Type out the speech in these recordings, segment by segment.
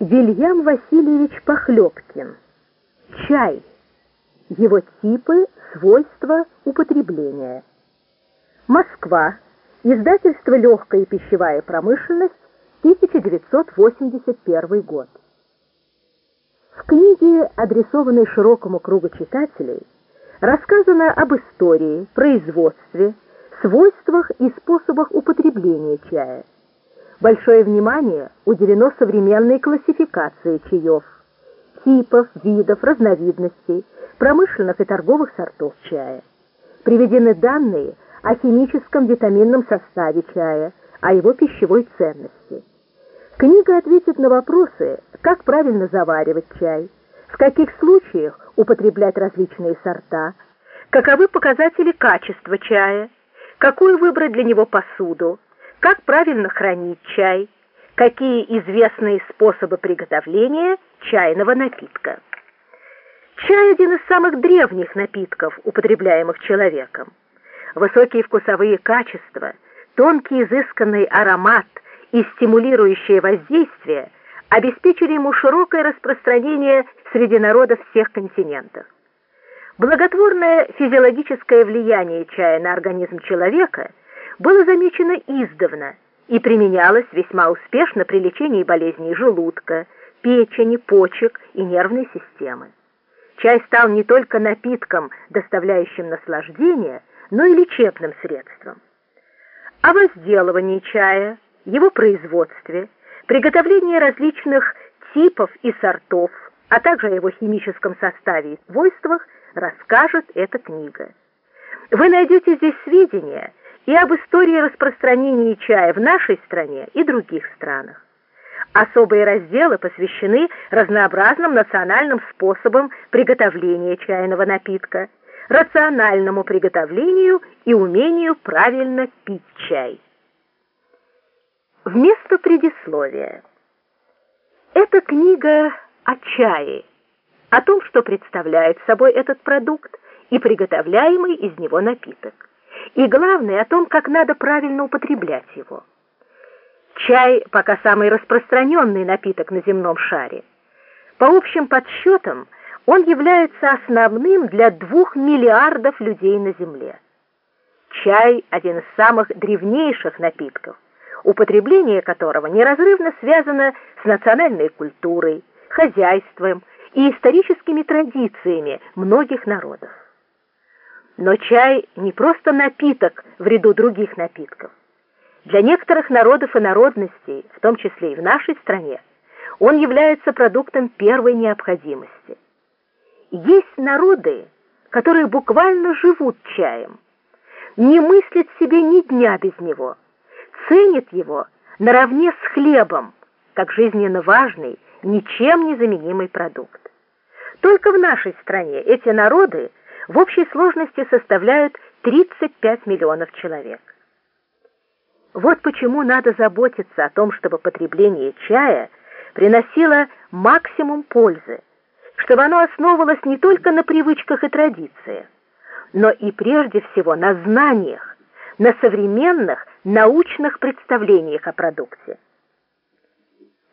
Вильям Васильевич Похлебкин. Чай. Его типы, свойства, употребления. Москва. Издательство «Легкая пищевая промышленность», 1981 год. В книге, адресованной широкому кругу читателей, рассказано об истории, производстве, свойствах и способах употребления чая. Большое внимание уделено современной классификации чаев, типов, видов, разновидностей, промышленных и торговых сортов чая. Приведены данные о химическом витаминном составе чая, о его пищевой ценности. Книга ответит на вопросы, как правильно заваривать чай, в каких случаях употреблять различные сорта, каковы показатели качества чая, какую выбрать для него посуду, как правильно хранить чай, какие известные способы приготовления чайного напитка. Чай – один из самых древних напитков, употребляемых человеком. Высокие вкусовые качества, тонкий изысканный аромат и стимулирующее воздействие обеспечили ему широкое распространение среди народов всех континентов. Благотворное физиологическое влияние чая на организм человека было замечено издавна и применялось весьма успешно при лечении болезней желудка, печени, почек и нервной системы. Чай стал не только напитком, доставляющим наслаждение, но и лечебным средством. О возделывании чая, его производстве, приготовлении различных типов и сортов, а также о его химическом составе и свойствах – расскажет эта книга. Вы найдете здесь сведения и об истории распространения чая в нашей стране и других странах. Особые разделы посвящены разнообразным национальным способам приготовления чайного напитка, рациональному приготовлению и умению правильно пить чай. Вместо предисловия. Эта книга о чае, о том, что представляет собой этот продукт и приготовляемый из него напиток. И главное, о том, как надо правильно употреблять его. Чай пока самый распространенный напиток на земном шаре. По общим подсчетам, он является основным для двух миллиардов людей на Земле. Чай – один из самых древнейших напитков, употребление которого неразрывно связано с национальной культурой, хозяйством и историческими традициями многих народов. Но чай не просто напиток в ряду других напитков. Для некоторых народов и народностей, в том числе и в нашей стране, он является продуктом первой необходимости. Есть народы, которые буквально живут чаем, не мыслят себе ни дня без него, ценят его наравне с хлебом, как жизненно важный, ничем не заменимый продукт. Только в нашей стране эти народы в общей сложности составляют 35 миллионов человек. Вот почему надо заботиться о том, чтобы потребление чая приносило максимум пользы, чтобы оно основывалось не только на привычках и традициях, но и прежде всего на знаниях, на современных научных представлениях о продукте.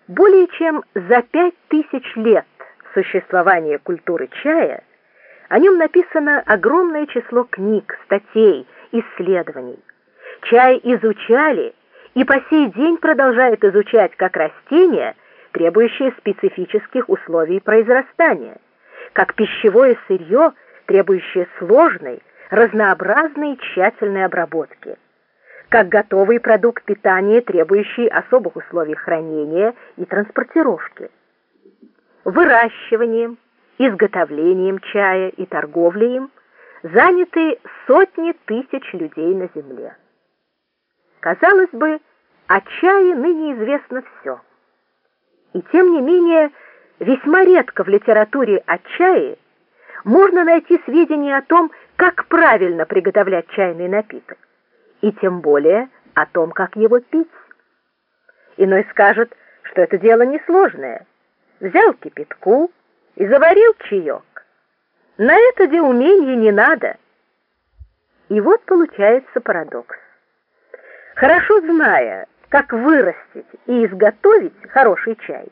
Более чем за пять тысяч лет существования культуры чая, о нем написано огромное число книг, статей, исследований. Чай изучали и по сей день продолжают изучать как растение, требующее специфических условий произрастания, как пищевое сырье, требующее сложной, разнообразной тщательной обработки, как готовый продукт питания, требующий особых условий хранения и транспортировки выращиванием, изготовлением чая и торговлей им заняты сотни тысяч людей на земле. Казалось бы, о чае ныне известно все. И тем не менее, весьма редко в литературе о чае можно найти сведения о том, как правильно приготовлять чайный напиток, и тем более о том, как его пить. Иной скажет, что это дело несложное – взял кипятку и заварил чаек. На это де умения не надо. И вот получается парадокс. Хорошо зная, как вырастить и изготовить хороший чай,